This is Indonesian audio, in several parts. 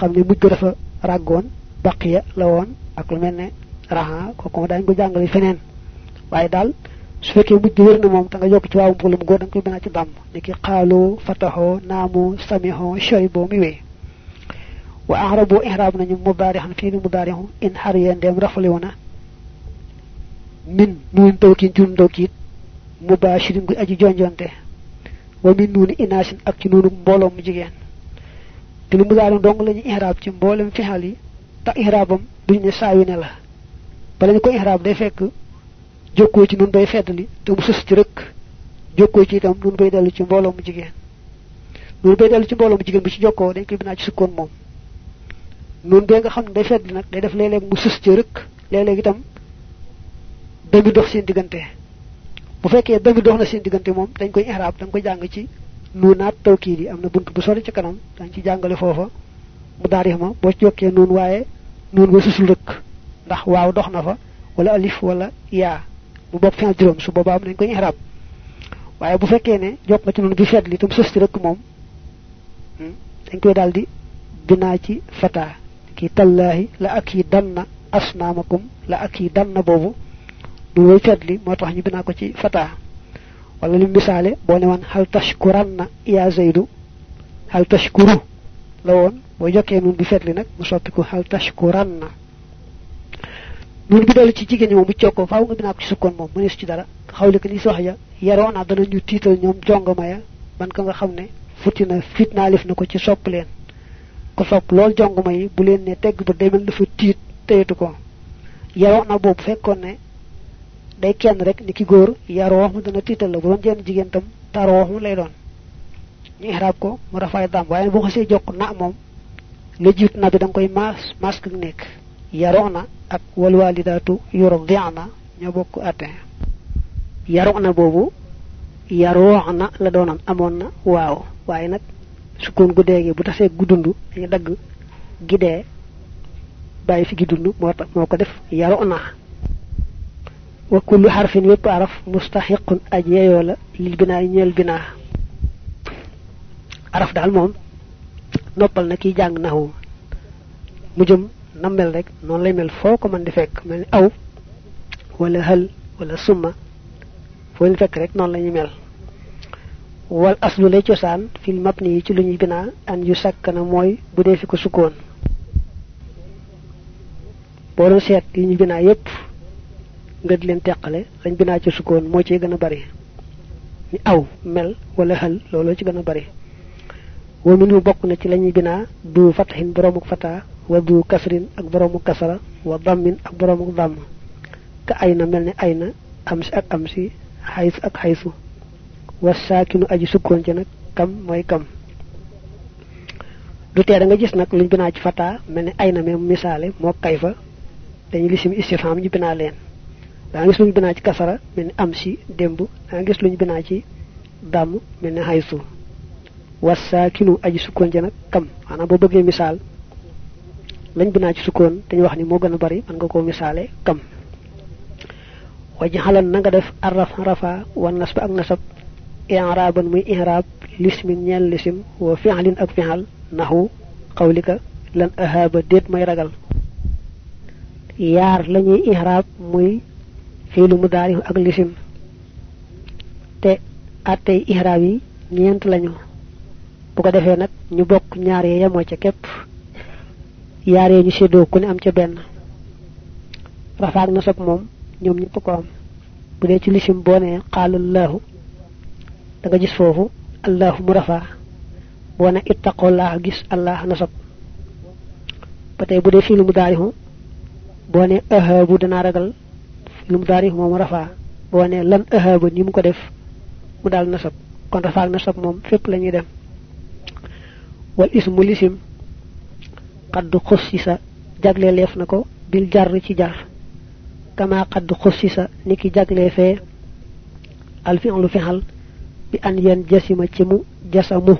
xam ne mujj dafa ràggoon baqiya la woon ak lu mel ne raha kooku dañ ko jàngale feneen. Waaye daal su fekkee mujj wér na moom te nga yokk ci waawu mbugalum góor da nga koy binaa ci dàmm ni ki xaaloo fataxoo naamu samihoo shoyboo wa arabu ihrab nañu mudaarihan fii ni in xariya ndeem rafaliwu na. Min nuun tawkiin ci tawkiit mubashirin gu aji jonjonte wa min nuuni inaasin ak ci nuunu mbooloo mu te lu mudaari dong lañu ihrab ci mboolem fixal yi ta ihrabam duñ ne saawi ne la bala ñu ko ihrab day fekk jokkoo ci nun bay feddali te mu sës ci rek jokkoo ci itam nun bay dellu ci mbooloo mu jigéen nun bay dellu ci mbooloo mu jigéen bu ci jokkoo dañ koy binaa ci sukkoon moom nun bee nga xam ne day feddali nag day def léeg-léeg mu sës ci rek léeg-léeg itam dami dox seen diggante bu fekkee dami dox na seen diggante moom dañ koy ihrab da nga koy jàng ci nuunaat tawkiid yi am na bunt bu sori ci kanam dañ ci jàngale foofa mu daarix ma boo jokkee nuun waaye nuun ba susul ndax dox na fa wala alif wala yaa bu bokk fin juróom su boobaa dañ koy ihrab waaye bu fekkee ne jokk nga ci noonu bi fedd li tam sës ci rek moom dañ koy daal di binaa ci fata ki la ak yi danna asnaamakum la ak yi danna boobu du way fedd li ñu ko ci wala li misaale boo ne woon hal tashkuranna ya zaydu? Hal tashkuru? La woon boo jokkee nun bi fedd li nag mu soppiku hal tashkuranna. Nun bi dellu ci jigéen ñi moom bu cokkoo faaw nga binaa ko ci sukkoon moom mënees ci dara. Xawli ko ni sox ya yaroo naa dana ñu tiital ñoom jongama ya man ka nga xam ne futti na fitnaalif na ko ci sopp leen. Ko sopp lool jongama yi bu leen ne tegg ba day mel dafa tiit teyatu ko. Yaroo na boobu fekkoon ne day kenn rek ni ki góor yaroo mu dana tiital la bu doon jenn jigéen tam taroo mu lay doon. Ñu ihraab ko mu rafaay dam waaye bu xasee jokk na moom la jiit na bi da nga koy maas mask ak nekk. Yaroo na ak wal walidaatu yurdi'na ñoo bokk atte. Yaroo na boobu yaroo na la doonoon amoon na waaw. Waaye nag sukkoon gu deegee bu tasee gu dund dañu dagg gidee bàyyi fi gi dund moo ko def. Yaroo na وكل حرف يطرف مستحق أجيه ولا للبناء البناء عرف ده المهم نوبل نكي جانغ نهو. مجم نمبل لك نون لي مل فوق من دفك. من أو ولا هل ولا ثم. فوين فك رك نون لي مل. والأصل لي تسان في المبني تلني بناء أن يسكن موي بدي فيك سكون. بورسيات لني بناء يب. Nga di leen teqale lañ binaa ci sukkoon moo ci bari. Ni aw mel wala hal looloo ci gën a bari. Wa minhu bokk na ci lañuy du fatxin boroomu fata wa du kasrin ak boroomu kasara wa dammin ak boroomu damm. Ka ay na mel ni ay na am si ak am si xays ak xaysu. Wa saakinu aji sukkoon ci nag kam mooy kam. Du tee da nga gis nag luñ binaa ci fata mel ni ay na même misaale moo kay fa dañuy lisim istifham ñu leen da gis luñ binaa ci kasara mel ni am si démb da gis luñ binaa ci damm mel ni xaysu wasaakinu aji sukkoon ja nag kam. Maanaam boo bëggee misaal lañ binaa ci sukkoon dañu wax ni moo gën a bari mën nga koo misaale kam. Waji xalan na nga def arraf rafa wa nasba ak nasab i'raban muy i'rab lismin ñeel lisim wa fi'lin ak fi'al naxu xawlika lan ahaba déet may ragal. Yaar lañuy i'rab muy fiilu mudaari ak lisim. Te attey i'rab yi ñeent lañu. Bu ko defee nag ñu bokk ñaar yee yemoo ca képp. Yaar yee ñu séddoo ku ne am ca benn. Rafaak nasab moom ñoom ñëpp ko am. Bu dee ci lisim boo nee da nga gis foofu allahu mu rafaa. Boo gis allah nasab ba tey bu dee fii lu mu daarihu boo ne ahaabu danaa ragal fii lu mu daarihu moom rafaa. Boo lan ahaaba ni mu ko def mu daal nasab. Kon rafaak nasab moom fépp la ñuy dem. Wal ismu lisim xadd xussisa jagle leef na ko bil jar ci jar kama xadd xussisa ni ki jagle fee al fi'lu fi'al bi an yan jasima ci mu jasamu.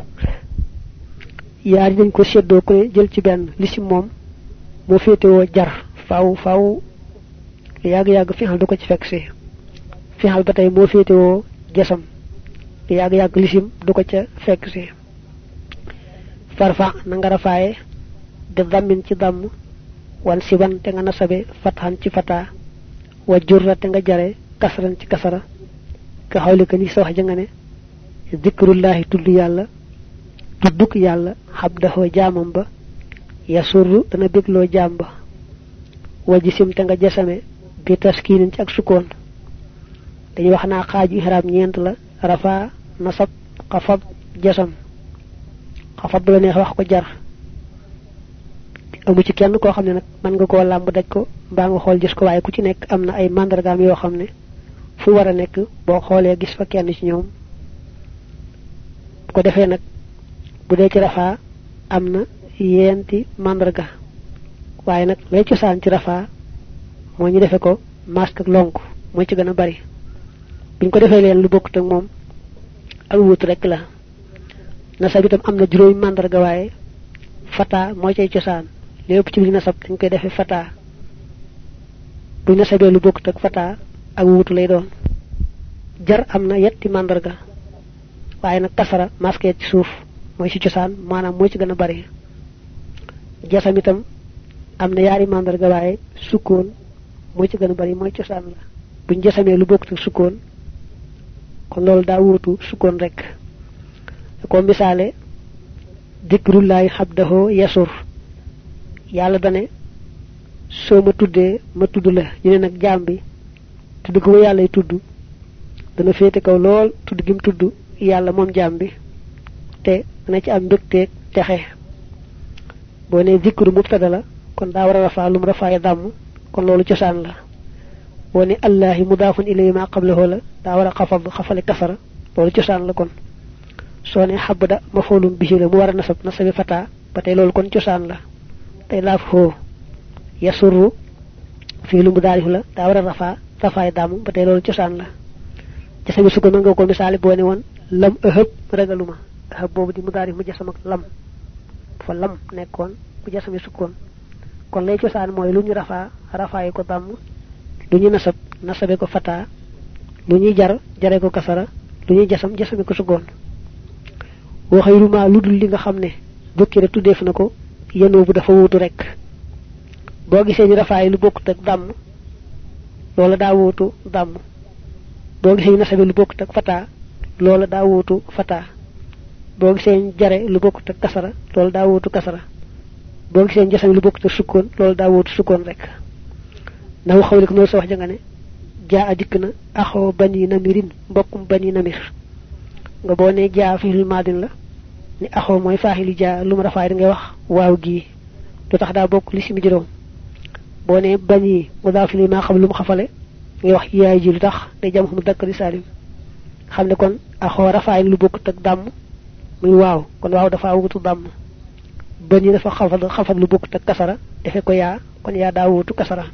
Yaar dañ ko séddoo ko jël ci benn lisim moom moo féetewoo jar faaw faaw lu yàgg-yàgg fi'al du ko ci fekk si. Fi'al ba tey moo féetewoo jasam. Lu yàgg-yàgg lisim du ko ca fekk farfa na nga rafaaye bi dammin ci damm wan siban te nga nasabe fathan ci fata wa jurra te nga jare kasran ci kasara. Ka xawlika ni sa wax ja nga ne zikrullahi tuddu yàlla tudduk yàlla xabdaxoo jaamam ba yasurru dana bégloo jaam ba. Wajisim jasame bi taskinin ci ak sukkoon. Dañuy wax naa xaaju ihram ñeent la rafa nasab xafab jasam. Xafab la neex wax ko jar. Amu ci kenn koo xam ne nag mën nga koo làmb daj ko mbaa nga xool gis ko waaye ku ci nekk am na ay mandargaam yoo xam ne fu war a nekk boo xoolee gis fa kenn ci ñoom. Ko defee nag bu dee ci rafa am na yenti mandarga waaye nag lay cosaan ci rafa moo ñu defe ko masque ak lonk moo ci gën a bari. Buñ ko defee leen lu bokkut ak moom ak wut rek la. Nasab itam am na juróomi mandarga waaye fata moo cay cosaan. Lépp ci biir nasab dañ koy defee fata. Bu nasabee lu bokkut ak fata ak wutu lay doon. Jar am na yetti mandarga waaye nag kasara masque ci suuf mooy ci cosaan maanaam moo ci gën a bari. Jasam itam am na yaari mandarga waaye sukkoon moo ci gën a bari mooy cosaan la. Buñ jasamee lu bokkut ak sukkoon kon loolu daa wuutu sukkoon rek. Ko misaale dikrullahi xabdaho yasur. Yàlla dane soo ma tuddee ma tudd la. Ñu ne nag jaam bi tudd ko yàlla tudd dana féete kaw lool tudd gi mu tudd yàlla moom jaam bi. Te dana ci am mbégteeg texe. Boo ne zikru mubtada la kon daa war a rafaa rafaaya dàmm kon loolu cosaan la boo ne allahi mudaafun ilayhi ma qablahu la daa war a xafad xafale kasara loolu cosaan la kon soo ne xabda mafoolum bihi la mu war nasab nasabi fata ba tey loolu kon cosaan la tey laaf xoo yasurru fii lu mu daarif la daa war a rafaa rafaay dàmm ba tey loolu la jasami su ko nga ko misaale boo ne woon lam ëhëb ragaluma ëhëb boobu di mu daarif mu jasam ak lam fa lam nekkoon bu jasami sukkoon kon lay cosaan mooy lu ñu rafaa rafaayi ko dàmm lu nasab nasabe ko fata lu ñuy jar jare ko kasara lu ñuy jasam jasame ko sukkoon waxayruma lu dul li nga xam ne bukkire tuddeef na ko yenoo bu dafa wuutu rek. Boo gisee ñu rafaay lu bokkut ak dàmm loola daa wuutu dàmm boo gisee ñu nasabe lu bokkut ak fata loola daa wuutu fata. Boo gisee jare lu bokkut ak kasara loola daa wuutu kasara boo gisee jasame lu bokkut ak sukkoon loolu daa wuutu sukkoon rek. Ndax xawli ko noonu sa wax ja ne jaa a na axoo bani namirin mbokkum bani namir. Nga boo ne jaa fiil maadin la ni axoo mooy faaxili jaa lu mu rafaay da ngay wax waaw gii lu tax daa bokk li simi juróom. Boo ne bani mu daa fi li maa xam lu mu xafale ngay wax yaay ji lu tax day jam mu dakk di salim xam ne kon axoo rafaay lu dàmm muy waaw kon waaw dafa wutu dàmm bani dafa xafal xafal lu bokkut ak kasara defe ko yaa kon yaa daa wutu kasara.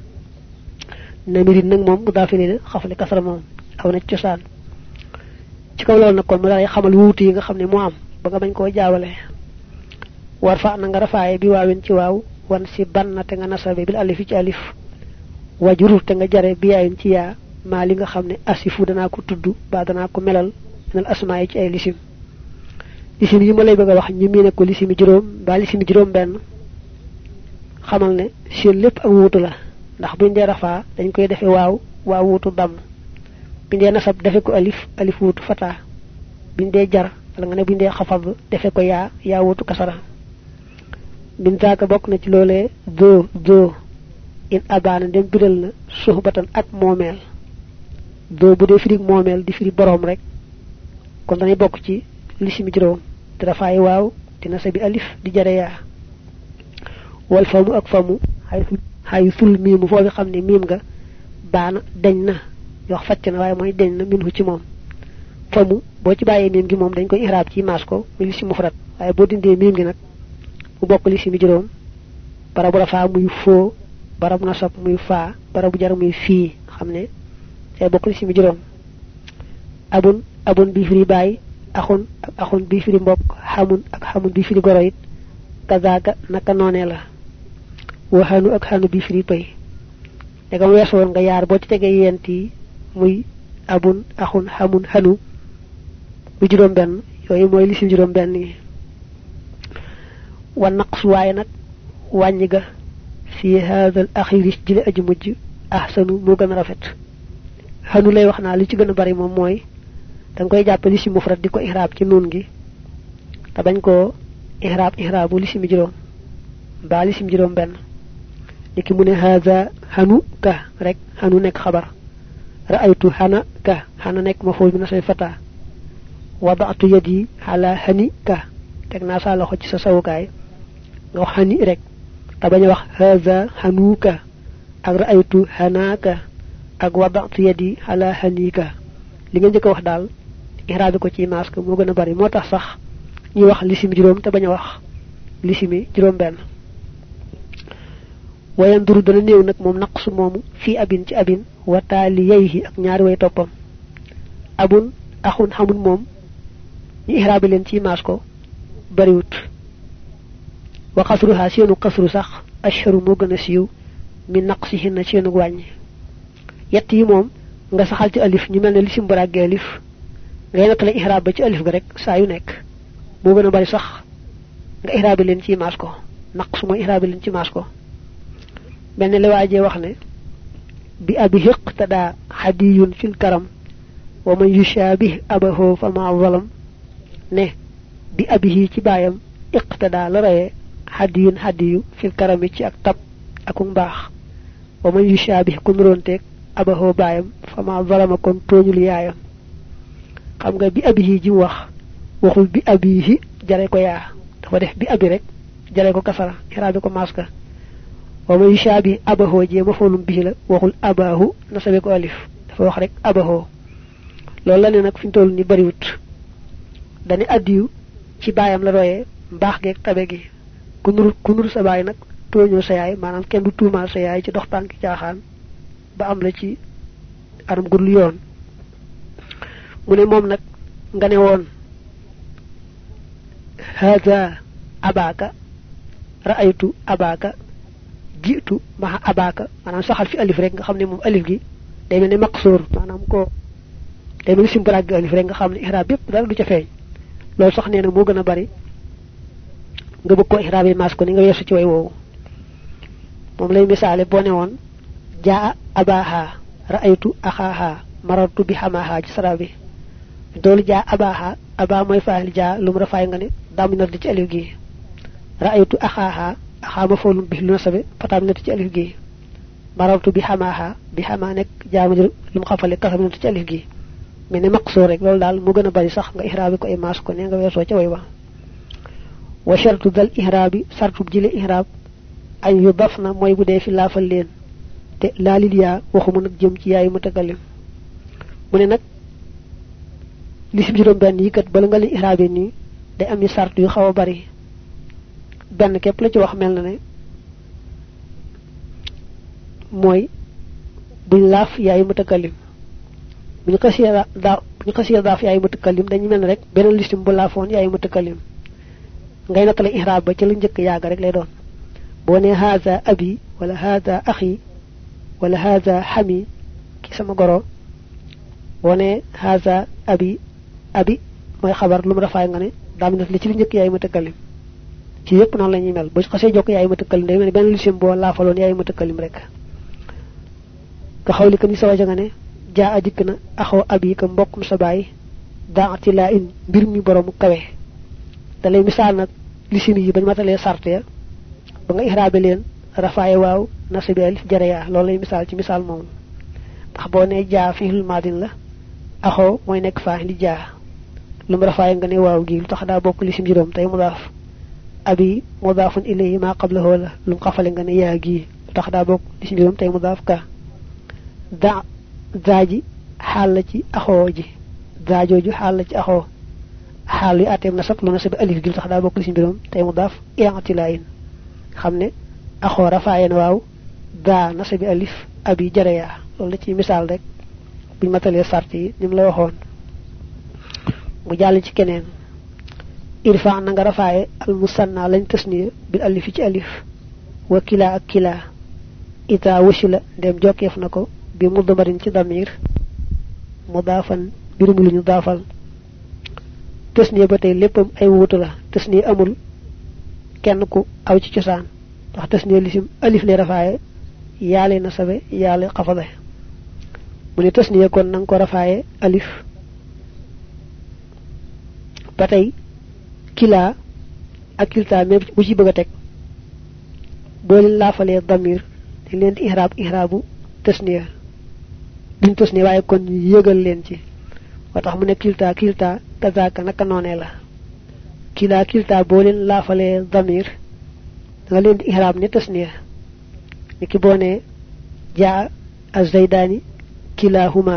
Namirin nag moom mu daa fi ne xafale kasara moom aw na cosaan. Ci kaw loolu nag kon mu daal xamal wuutu yi nga xam ne moo am ba nga bañ koo jaawale. War na nga rafaaye bi waawin ci waaw wan si banna nga nasabe bil alif ci alif. Wajurur te nga jare bi yaayin ci yaa maa li nga xam ne asifu danaa ko tudd ba danaa ko melal minal asmaa yi ci ay lisim lisim yi ma lay bëgg wax ñu miine ko lisimi juróom ba lisimi juróom benn xamal ne seen lépp ak wuutu la. Ndax buñ dee rafaa dañ koy defe waaw wuutu damm buñ dee nasab defe ko alif alif wuutu fataa buñ dee jar wala nga ne buñ dee xafad defe ko yaa yaa wuutu kasara. Min zaaka bokk na ci loolee doo in abaana dem biral na suxbatan ak moomeel. Doo bu dee firi moomeel di firi boroom rek kon dañuy bokk ci lisimi juróom te dafaay waaw dina sabi alif di jare yaa wal famu ak famu xay sul miimu foofu xam ne miim nga baana deñ na. Yox facc na waaye mooy deñ na minhu ci moom. Famu boo ci bàyyee miim gi moom dañ koy ixraab ci maas ko muy lisi mufrat waaye boo dindee miim gi nag mu bokk lisi mi juróom barabu rafaa muy foo barabu nasab muy faa barabu jar muy fii. Xam ne day bokk lisi mi juróom abun abun bi firi bàyyi axun ak axun bi firi mbokk xamun ak xamun bi firi goro it kazaaka naka noonee la. Waxanu ak xanu bi firi pay. Dagam weesu woon nga ci muy abun axun xamun xanu bu juróom benn yooyu mooy lisim juróom benn yi. Wa naqsu waaye nag wàññi ga fi hadha al akhir ahsanu mo rafet. Hanu lay wax li ci bari moom dang koy jàppe li si mufrad di ko ihrab ci nun gi. Te bañ koo ihrab ihrabu li si mi mbaa li juróom benn. Niki mu ne hadha hanu ka rek hanu nekk xabar. Ra'aytu hana ka hana nekk ma foofu bi na say fata. Wada'tu yadi ala hani ka teg naa sa loxo ci sa nga hani rek te bañ wax hadha hanuka ak ra'aytu hanaka ak wada'tu yadi ala hanika li nga njëkk wax daal ihrabi ko ci mask moo gën a bari moo tax sax ñi wax lisim juróom te bañ a wax lisimi juróom benn wayan duru dana néew nag moom naqsu moomu fi abin ci abin wa taaliyayhi ak ñaari way toppam abun axun xamun moom ñi ihrabi leen ci maas ko bariwut wa qasruha seenu qasru sax ashharu moo gën a siiw min naqsihinna seenu wàññi yett yi moom nga saxal ci alif ñu mel ne lisim baragge alif ngay nattale ihrab ba ci alif ga rek saa yu nekk moo gën a bari sax nga ihrabi leen ci maas ko naqsu mooy ihrabi leen ci maas ko mel ne li waajee wax ne bi abi hiqtada hadiyun fil karam wa man yushabih abahu fa ma zalam ne bi abihi ci bayam iqtada la raye hadiyun hadiyu fil karami ci ak tab ak mbaax wa man yushabih ku nuronteeg abahu bayam fa ma zalama kon tooñul yaayam xam nga bi abihi ji wax waxul bi abihi jare ko yaa. Dafa def bi abi rek jare ko kasara irabi ko maska. Wa man yushabi abahu je mafulum bihi la waxul abahu nasabe ko alif. Dafa wax rek abahu loolu la ne nag fi toll ni bariwut. Dani addiyu ci baayam la royee mbaax geeg tabe gi. Ku nur ku nur sa baay nag tooñoo sa yaay maanaam kenn du sa yaay ci dox tànk caaxaan ba am la ci anam gudul yoon mu ne moom nag nga ne woon hada abaka ra'aytu abaka jitu maha abaka manam saxal fi alif rek nga xamne mom alif gi day melni maqsur manam ko day melni sim brag alif rek nga xamne ihrab yep dara du ca feñ lool sax neena mo gëna bari nga bëgg ko mas ko ni nga yesu ci way woowu. Mom lay misale bo won jaa abaha ra'aytu akhaha marartu bi hamaha ci sarabi doolu jaa abaha aba moy faal jaa lum rafaay nga ne daminat ci alif gi. Ra'aytu akhaha xama fo bi lu nasabe fatam net ci alif gi. Marartu bi hamaha bi hama nek jaamu lum xafale kasam net ci alif gi. Melni maqsur rek dal mo gëna bari sax nga ihrabi ko ay mas ko ne nga weso ci way ba wa shartu dal ihrabi sartu jile ihrab ay yudafna moy bu dee fi laafal leen. Te laalil yaa waxuma nag jëm ci yaayu mutakallim mu ne nag lisim juróom benn yi kat bala nga li ihrabe nii day am sart yu xaw a bari. Benn képp la ci wax mel na ne mooy buñ laaf yaayu mutakallim buñ xasee daa buñ xasee daaf yaayu mutakallim dañu mel rek beneen lisim bu laafoon yaayu mutakallim ngay nattale ihrab ba ci lu njëkk yàgg rek lay doon. Boo ne haza abi wala haza axi wala haza xami ki sama goro boo ne haza abi abi mooy xabar lu rafaay nga ne mi li ci lu njëkk yaay mutakallim ci yépp noonu la ñuy mel. Bu xasee jokk yaay mutakallim day mel benn lisim boo laafaloon yaay mutakallim rek. Ka xawli ka ni sa waja nga ne jaa a dikk na axoo abi ka mbokkum sa baay daati laa in mbir mi borom kawe. Da lay misaal nag lisim yi bañ matalee sart ya ba nga ihraabe leen rafaaye waaw nasabi alif jareya loolu lay misaal ci misaal moom ndax boo ne jaa fihlul maadin la axoo mooy nekk faa di jaa lum rafaaye nga ne waaw gi tax daa bokk lisim juróom tey mudaaf abi mudaafun ilayhi ma qablahu la lum xafale nga ne yaa gi tax daa bokk lisim juróom tey mudaaf ka. Da zaaji xaal la ci axoo ji zaajooju xaal la ci axoo. Xaal yu ateem nasab lu nasab alif gi tax daa bokk lisim juróom tey mudaaf i'tilaayin xam ne axoo rafaaye na waaw daa alif abi jareya loolu la ci misaal rek. Buñ matalee sart yi nim la waxoon mu jàll ci keneen irfa na nga rafaaye al musanna lañ tasniya bil alif ci alif wa kila ak kila ita wusila ndem jokkeef na ko bi mudmarin ci damir mudafan birum lu ñu daafal tasniya ba tey léppam ay wuutu la tasniya amul kenn ku aw ci cosaan tax tasniya lisim alif lay rafaaye yaa lay nasabe yaa lay xafade mu ne tasniya kon nang ko rafaaye alif ba tey kilaa ak kiltaa même bu ci bëgg a teg boo leen laafalee damir dañ leen di ihraab ihraabu tasniya duñ tasniya waaye kon yëgal leen ci wa mu ne kiltaa kiltaa kazaaka naka noonee la kilaa kiltaa boo leen laafalee damir da nga leen di ihraab ne tasniya ni ki boo ne jaa kilahuma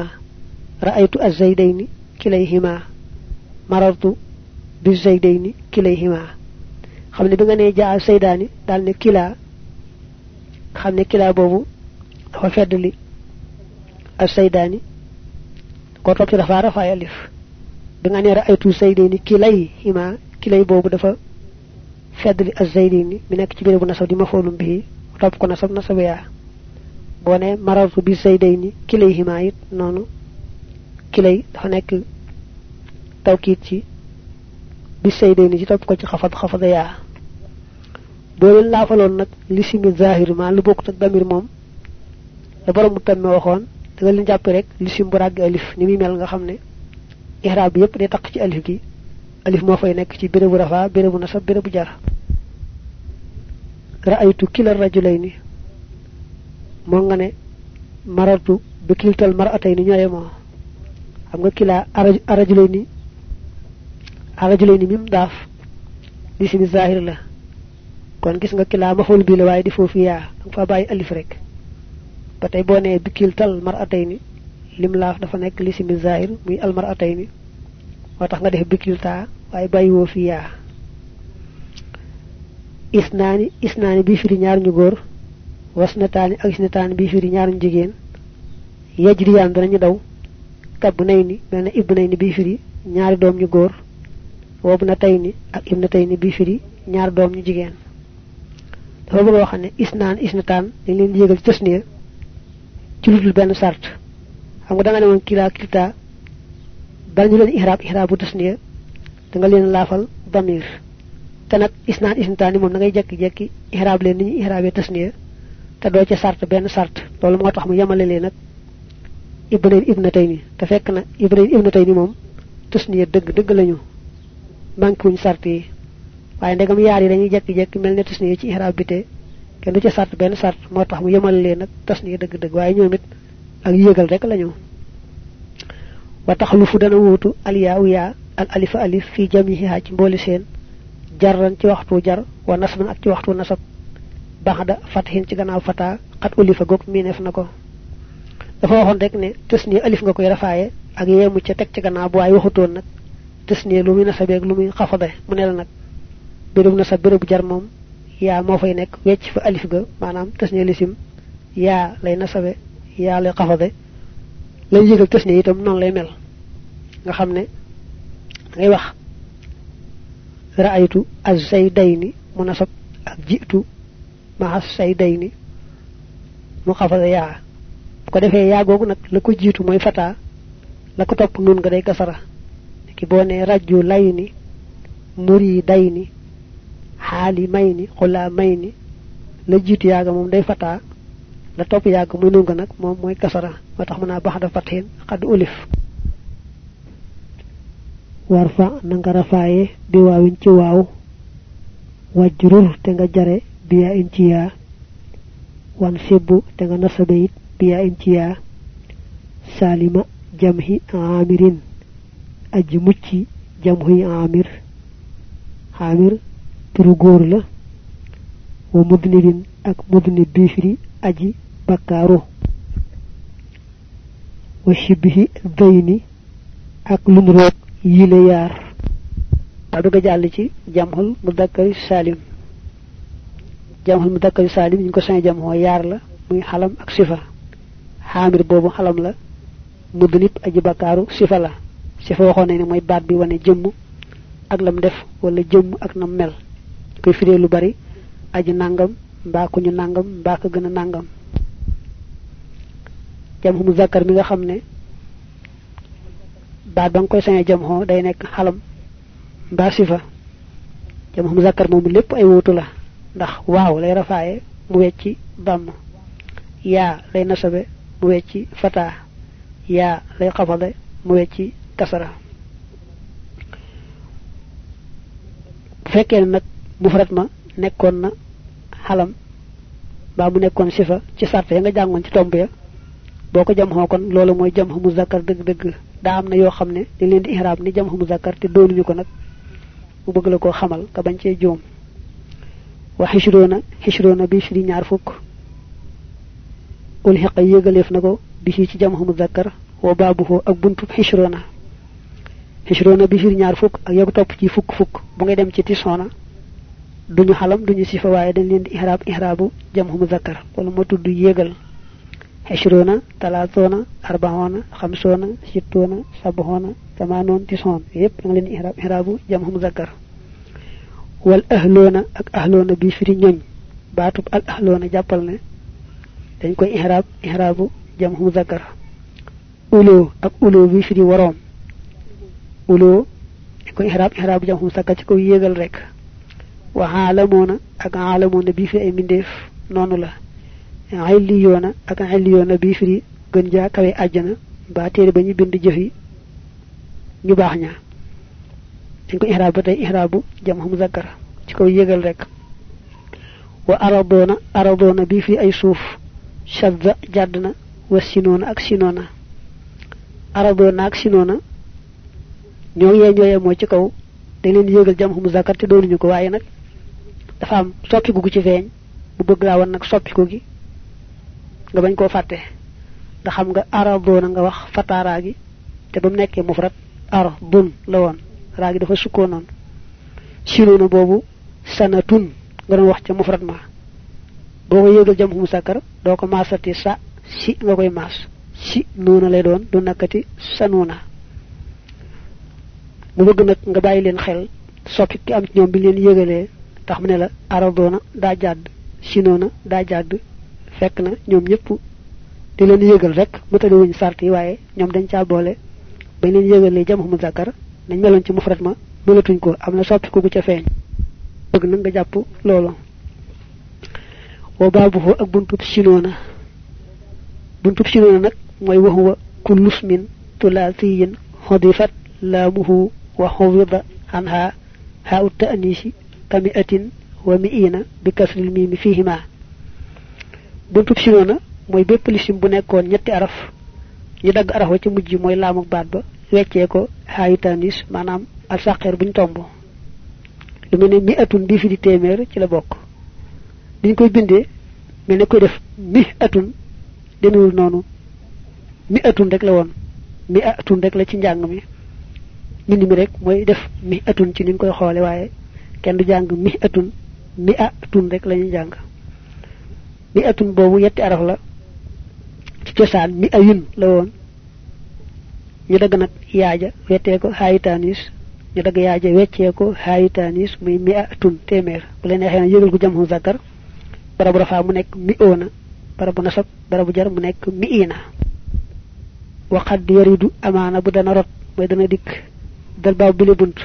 ra'aytu azzaydaini kilayhima marartu bi zaydayni kilayhima xam ne bi nga ne jaa zaydani daal ne kila. Xam ne kila boobu dafa feddali azzaydani ko topp ci dafa rafaay alif bi nga ne ra'aytu zaydayni kilayhima kilay boobu dafa feddali azzaydaini mi nekk ci bérébu nasab di mafoolum bii topp ko nasab nasab yaa. Boo ne marartu bi zaydayni kilayhima it noonu kilay dafa nekk tawkiit ci bi zaydayni ci topp ko ci xafad xafada yaa boo leen laafaloon nag li simi zahir ma lu bokk ak damir moom la borom mu waxoon da nga leen jàpp rek li sim bu ràgg alif ni muy mel nga xam ne ihraab bi yépp day taq ci alif gi. Alif moo fay nekk ci bérébu rafa bérébu nasab bérébu jar ra'aytu kila rajulayni moo nga ne marartu bi kiltal moo. Xam nga kila arajulayni arajulayni mim daaf di simi zahir la. Kon gis nga kila maful bi la waaye di foofu yaa danga fa bàyyi alif rek. Ba tey boo nee bi kiltal mar'atayni lim laaf dafa nekk li simi zahir muy al mar'atayni. Moo tax nga def bi kilta waaye bàyyi woo fi yaa. Isnaani isnaani bi firi ñaar ñu góor wasnataani ak isnataani bi firi ñaar ñu jigéen. Yajriyaan danañu daw kab nay ni bi firi ñaari doom ñu góor wobu na tay ni ak ibna tay ni bi firi ñaari doom ñu jigéen. Dafa bëgg wax ne isnaan isnataan leen di yëgal ci ludul benn sart. Xam nga da nga ne woon kilaa kilta ñu leen ihraab ihraabu tasniya da nga leen laafal damir. Te nag isnaan isnataani moom da ngay jekki-jekki ihraab leen ni ñu ihraabee te doo sart benn sart. Loolu moo tax mu yemale leen nag ibnayn ibnatayni te fekk na ibnayn ibnatayni moom tasniya dëgg dëgg lañu manqué wuñ sart yi waaye ndegam yaar yi dañuy jekki-jekki mel ne tasniya ci ihraab bi te kenn du ca sart benn sart moo tax mu yemale leen nag tasniya dëgg dëgg waaye ñoom it ak yéegal rek lañu. Wa dana yaa u yaa al alifa alif fi jamiha ci mbooli seen. Jarran ci waxtu jar wa nasban ak ci waxtu nasab. Baxda fathin ci gannaaw fata xat ulifa goog miineef na ko. Dafa waxoon rek ne tasniya alif nga koy rafaaye ak yeemu ca teg ci gannaaw bu waaye waxutoon nag tasniya lu muy nasabeeg lu muy xafade mu ne la nag. Béréb nasab bérébu jar moom. Yaa moo fay nekk. Wecc fa alif ga. Maanaam tasniya lisim. Yaa lay nasabe. Yaa lay xafade lay yëgal tasniya itam noonu lay mel. Nga xam ne ngay wax. Ra'aytu az-zaydayni mu nasab ak jiitu ma az-zaydayni mu xafada bu ko defee yaa googu nag la ko jiitu mooy fata. La ko topp nun nga day kasara ki boo ne rajju lay ni muri day ni xaali may ni xulaa may ni la jiitu yaaga moom day fata la topp yàgg muy nun nga nag moom mooy kasara moo tax mën ulif. Warfa na nga rafaaye bi waawin ci waaw wajrur te nga jare biyaa in ci yaa wan sibbu te nga nasabe it biyaa in ci yaa salima jamhi amirin aji mucci jamhi amir. Amir turu góor la wa mudnibin ak mudnib biifiri aji bakkaaru. Wa shibhi dayni ak lum roog yile yaar. Daa bëgg a jàll ci jamxul mudakkari salim. Jamxul mudakkari salim ñu ko sañ jamxoo yaar la muy xalam ak sifa. Xaamir boobu xalam la mudd nit aji bakkaaru sifa la sifa waxoon nañ ne mooy baat bi wane jëmm ak lam def wala jëmm ak nam mel. Koy firee lu bari aji nangam mbaa ku ñu nangam mbaa ko gën a nangam. Jamxu mudakkar mi nga xam ne baat ba nga koy sañee jamxoo day nekk xalam mbaa sifa. Jamxu muzakkar moom lépp ay wuutu la ndax waaw lay rafaaye mu wecci damm yaa lay nasabe mu wecci fata yaa lay xafade mu wecci kasara bu fekkee nag mufrat ma nekkoon na xalam ba mu nekkoon sifa ci sarte ya nga jàngoon ci tomb ya boo ko jam kon loolu mooy jam mu zakkar dëgg-dëgg daa am na yoo xam ne di leen di ihraab ni jam mu zakkar te doonuñu ko nag mu bëgg la koo xamal ka bañ cee joom wa xisroona xisroona bi fi ñaar fukk ul xiqa yëgaleef na ko bi ci jam mu zakkar wa baabuhu ak buntu xisroona xisroona bi fi ñaar fukk ak yagu topp ci fukk fukk bu ngay dem ci tisona duñu xalam duñu sifa waaye dañ leen di ihrab ihrabu jamhu muzakkar wala mo tuddu yegal hashruna talatuna arbauna khamsuna sittuna sabhuna tamanon tison yépp da nga leen ihrab ihrabu jamhu muzakkar. Wal ahluna ak ahluna bi firi ñoñ batub al ahluna jappal ne dañ koy ihrab ihrabu jamhu muzakkar. Ulo ak ulo bi firi worom ulo ko ihrab ihrabu jamhu muzakkar ci ko yegal rek wa alamuna ak alamuna bi fi ay mindeef nonu la illiyona ak illiyona bi fi gën ja kawé aljana ba téré bañu bind jëf yi ñu bax ña ko ihrab ihrabu jam muzakkar ci kaw yégal rek wa aradona aradona bi fi ay suuf shadda jaddna wa sinona ak sinona aradona ak sinona ñoo yé ñoyé mo ci kaw dañ leen yégal jam muzakkar te doonu ko waye nak dafa am soppiku gu ci feeñ bu bëgg laa wan nag soppiku gi nga bañ koo fàtte. Da xam nga nga wax fataara gi te mu mufrat ar la woon raa gi dafa sukkoo noonu. Sinuna boobu sanatun nga doon wax ca mufrat ma. Boo ko yéegal jam mu sakkar doo ko maasati sa si nga koy maas. Si nuuna lay doon du nakkati sanuna mu bëgg nag nga bàyyi leen xel soppi ki am ci ñoom bi leen yëgalee tax mu ne la aradona daa jàdd, sinona daa jàdd, fekk na ñoom ñëpp di leen yëgal rek mëtali wuñ sart yi waaye ñoom dañ caa boole. Bañ leen yëgalee jam mu zakkar nañ meloon ci mufrat ma, melatuñ ko, am na soppi ku ca feeñ. Bëgg na nga jàpp loolu. Wa baabuhu ak buntub sinona. Buntub sinona nag mooy waxuwa kullu smin tulaasiyin xodifat laamuhu wa xowida anha haa ut ta'nisi kami'atin wa mi'ina bi kasril mimi fihima buntu sinona moy bepp lisim bu nekkon ñetti araf. ñu dag araf ci mujj moy lamu baat ba wéccé ko haytanis manam al saqir buñ tombo lu melni mi'atun bi fi di témèr ci la bok diñ koy bindé melni koy def mi'atun demewul nonu mi'atun rek la won mi'atun rek la ci njang mi mindi mi rek moy def mi'atun ci niñ koy xolé waye kenn du jàng mi atun mi atun rek lañu jàng. Mi atun boobu yetti araf la ci cosaan. Mi ayun la woon. Ñu dagg nag yaaja wettee ko haayitanis ñu dagg yaaja weccee ko haayitanis muy mi atun téeméer. Bu leen neexee yëgal ko jam zakar. Barabu rafaa mu nekk mi oona barabu nasab barabu jar mu nekk mi ina waxad yaridu amaana bu dana rot mooy dana dikk dal baaw bile bunt.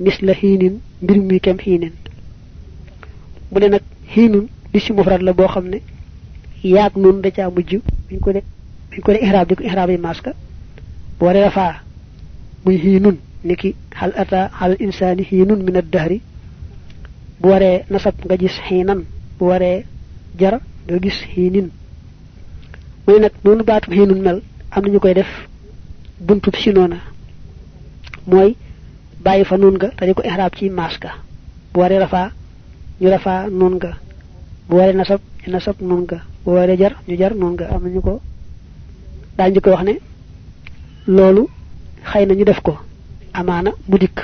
Misla hiinin mbir mi kem hiinin. Mu ne nag hiinun li si mufrad la boo xam ne yaag nun da caa mujj buñ ko de buñ ko ihraab di yi maska. Bu waree rafaa muy hiinun niki hal ata hal insaani hiinun min ad-dahri bu waree nasab nga gis hiinan bu waree jar nga gis hiinin. Mu ne nag noonu baatu hiinun mel am nañu koy def buntub mooy bàyyi fa nun nga te di ko ihrab ci maska bu waree rafa ñu rafa nun nga bu waree nasab ñu nasab nun nga bu waree jar ñu jar nun nga am nañu ko daañu ko wax ne loolu xëy ñu def ko amaana mu dikk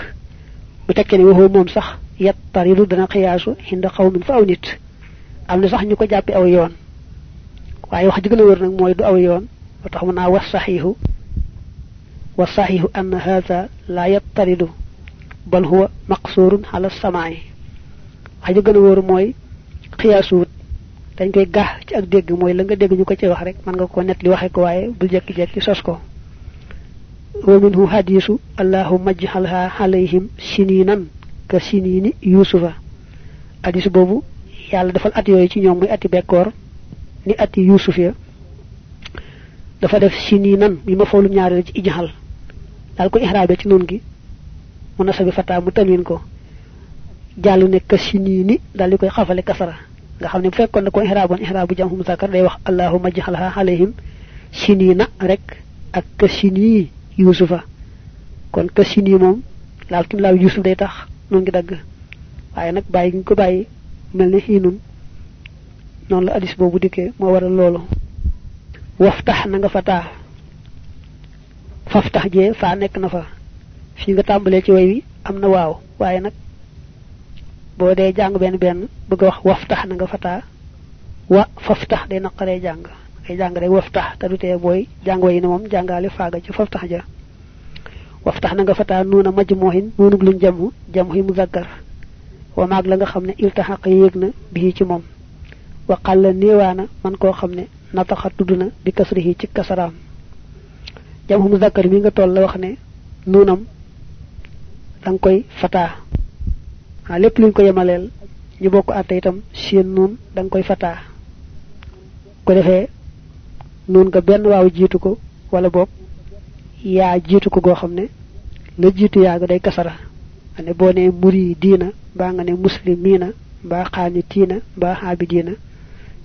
bu tekkee ne waxoo moom sax yat dana xiyaasu hinda xawmin fa aw am sax ñu ko jàppi aw yoon waaye wax ji wër nag mooy du aw yoon tax mu naa was saxiixu والصحيح أن هذا لا يطرد بل هو مقصور على السماع waji gëna wóor mooy xiyaasuwut dañ koy gax ci ak dégg mooy la nga dégg ñu ko ci wax rek man nga ko net li waxe ko waaye bul jekki jekki sos ko wa minhu hadisu allahumma ij'alha alayhim sininan ka sinini yusufa hadis bobu yàlla defal at yooyu ci ñoom muy ati bekkoor ni ati yusuf ya dafa def sini nan mi ma foolu ñaareel ci ijhal dal ko ihraabe ci nun gi. Mu fata mu tanwin ko. Jallu ne ka sini ni dal koy xafale kasara. Nga xam ne bu fekkoon ne ko zakar day wax allahumma jahalha alayhim sinina rek ak ka sini yusufa kon ka sini moom laal kim laaw yusuf day tax nun ngi dagg. Waaye nag bàyyi gi ko bàyyi mel ne xiinun. Noonu la hadis boobu dikkee moo waral loolu. Waftax na nga fataa faftax jee faa nekk na fa. Fi nga tàmbalee ci way wi am na waaw. Waaye nag boo dee jàng benn bëgg wax na nga fataa wa faftax day naqaree jàng. Ay jàng rek waftax te du tee booy jàng way ne moom jàngaale faaga ci faftax ja. Waftax na nga fataa nuuna majmuhin nuunug luñ jamu jamu hi muzakkar. Wa maag la nga xam ne iltaxaq yéeg ci wa qalla néewaana man koo xam ne nataxa tudd na bi kasrihi ci jamu muzakkar mi nga toll la wax ne nuunam dang koy fataa a lépp luñ ko yemaleel ñu bokk àtte itam seen nuun dang koy fataa ko defee nuun nga benn waaw jiitu ko wala boog yaa jiitu ko goo xam ne la jiitu yaa day kasara. Ane boo ne muri diina mbaa nga ne muslimina mbaa xaanitiina mbaa xaabidiina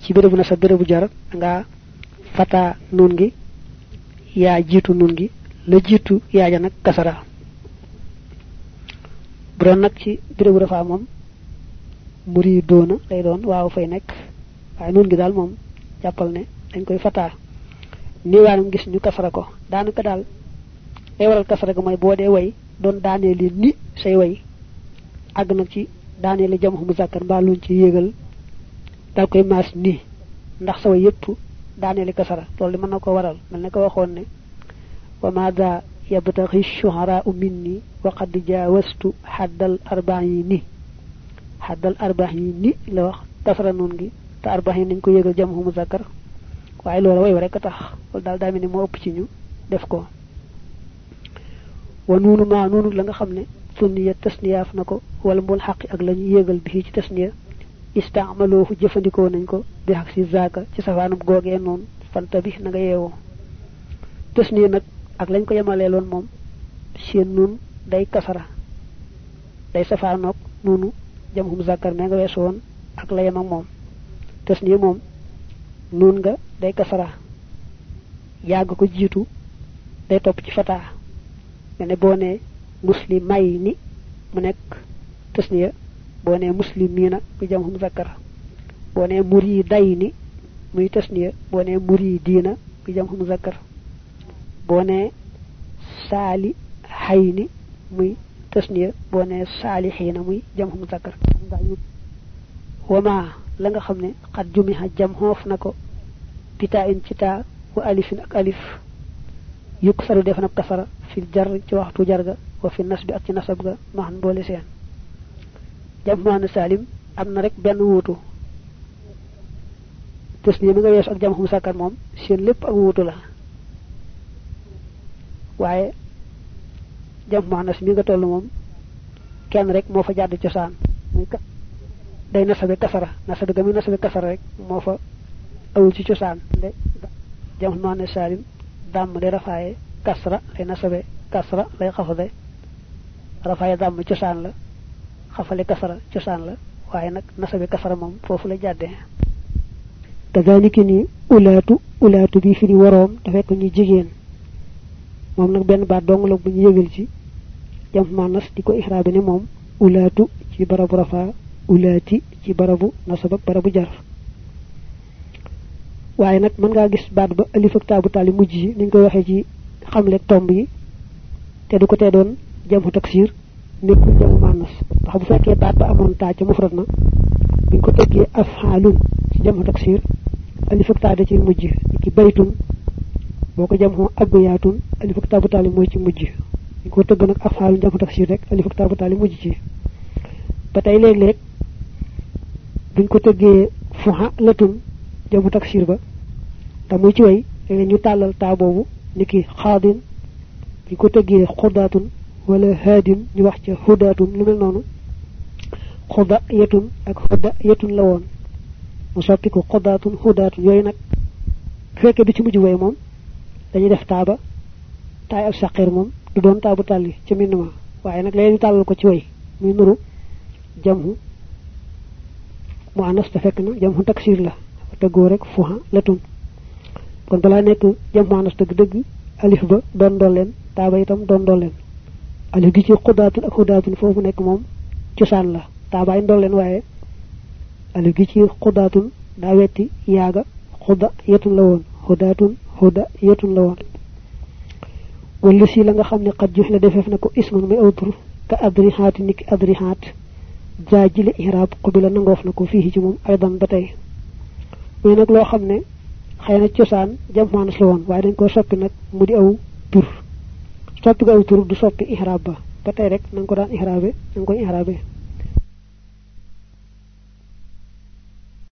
ci bérébu na sa bérébu jar nga fata nun gi yaa jiitu nun gi la yaaja nag kasara. Bu doon nag ci bérébu rafaa moom muri doona lay doon waaw fay nekk. Waaye nun gi daal moom jàppal ne dañ koy fataa. Niwaanam gis ñu kasara ko. Daanaka daal lay waral kasara ga mooy boo dee way doon daanee li ni say way. Àgg nag ci daanee li jam mu zakkar mbaa luñ ci yéegal dal koy maas ni ndax sa way yépp daanee li kasara loolu mën na ko waral mel ne ko waxoon ne wa maada yabtaghi shuhara'u minni wa qad jawastu haddal arba'ini haddal arba'ini la wax kasara nun gi te arba'in nañ ko yéegal jam mu zakkar waaye loolu way rek tax loolu daal daa mel ni moo ëpp ci ñu def ko wa nunu ma nunu la nga xamne sunniya tasniyaf nako wala mbul haqi ak lañu yegal bi ci tasniya istamaluhu jëfandikoo nañ ko bi hak si zaka ci safanum goge non fanta bi na nga yewo tasniya nak ak lañ ko yemale lon mom seen nun day kasara day safanok nunu jamhum zakar me nga wees won ak la yem ak mom tasniya mom nun nga day kasara yag ko jitu day top ci fata mene boo ne muslimay ni mu nekk tasniya بوني مسلمين بجمهم ذكر بوني مريدين مي تسنية بوني مريدين بجمهم ذكر بوني سالي حين مي تسنية بوني سالي حين مي جمهم ذكر وما لنغا خمني قد جمعها جمهوف نكو بتاء تتا وألف ألف يكسر دفن كسر في الجر تواحتو جرغ وفي النسب أتي نسبغ ما بولي سيان jammaana salim am rek benn wuutu. Tes ni mi nga weesu ak jam xum sàkkar moom seen lépp ak wuutu la. Waaye jam maanas mi nga toll kenn rek moo fa jàdd cosaan. Muy ka day nasabe kasara nasabe ga muy nasabe kasara rek moo fa awul ci cosaan. De salim dam de rafaaye kasra lay nasabe kasra lay xafade rafaaye dam cosaan la xafale kasra cosaan la waaye nag nasabe kasra moom foofu la jàdde kadhalika ni ulaatu ulaatu bi fi ni waroom da fekk ñu jigéen. Moom nag benn baat dong la bu ñu yëgal ci jam manas di ko ihraabi ne moom ulaatu ci barabu rafaa ulaati ci barabu nasab ak barabu jar. Waaye nag mën ngaa gis baat ba alif ak taabu taali mujj koy waxee ci xamle tomb yi te du ko tee doon jamu taksir nekkul jamu manas ndax bu fekkee baat ba amoon taa ca mufrad na buñ ko teggee ci jamu taksir alif ak taa da ci mujj. Ki baytun jamoo abyaatun alif ak taabu taali mooy ci mujj. Ñu ko jamu taksir rek alif ak taabu taali mujj ci. Ba tey léeg-léeg buñ ko fuha latun jamu taksir ba te muy ci way léeg ñu tàllal taa boobu niki xaadin buñ ko wala haadin ñu wax ca hudaatun lu mel noonu xuda yetun ak xuda yetun la woon mu soppiku xudaatun xudaatun yooyu nag fekkee du ci mujj way moom dañuy def taaba taay ak saqir moom du doon taabu tàlli ci mbind ma waaye nag léegi tàllal ko ci way muy nuru jamhu mu anas te fekk na jamhu taksir la tëggoo rek fuha latun kon balaa nekk jamhu anas dëgg dëgg alif ba doon dolleen taaba itam doon dolleen alif gi ci xudaatun ak xudaatun foofu nekk moom cosaan la taabaay ndolleen waaye alif gi ci xudaatun daa wetti yaaga xuda yetun la woon xudaatun xuda yetun la woon wala si la nga xam ne xat la defeef na ko isman muy awtur ka adrihaati niki adrihaat jaajile ihraab qubila nangoof na ci moom aydan ba tey muy nag loo xam ne xëy na cosaan jamxaanas la dañ ko soppi nag mu di aw tur soppi ko aw tur du soppi ihraab ba ba rek na nga ko daan ihraabe na nga koy ihraabe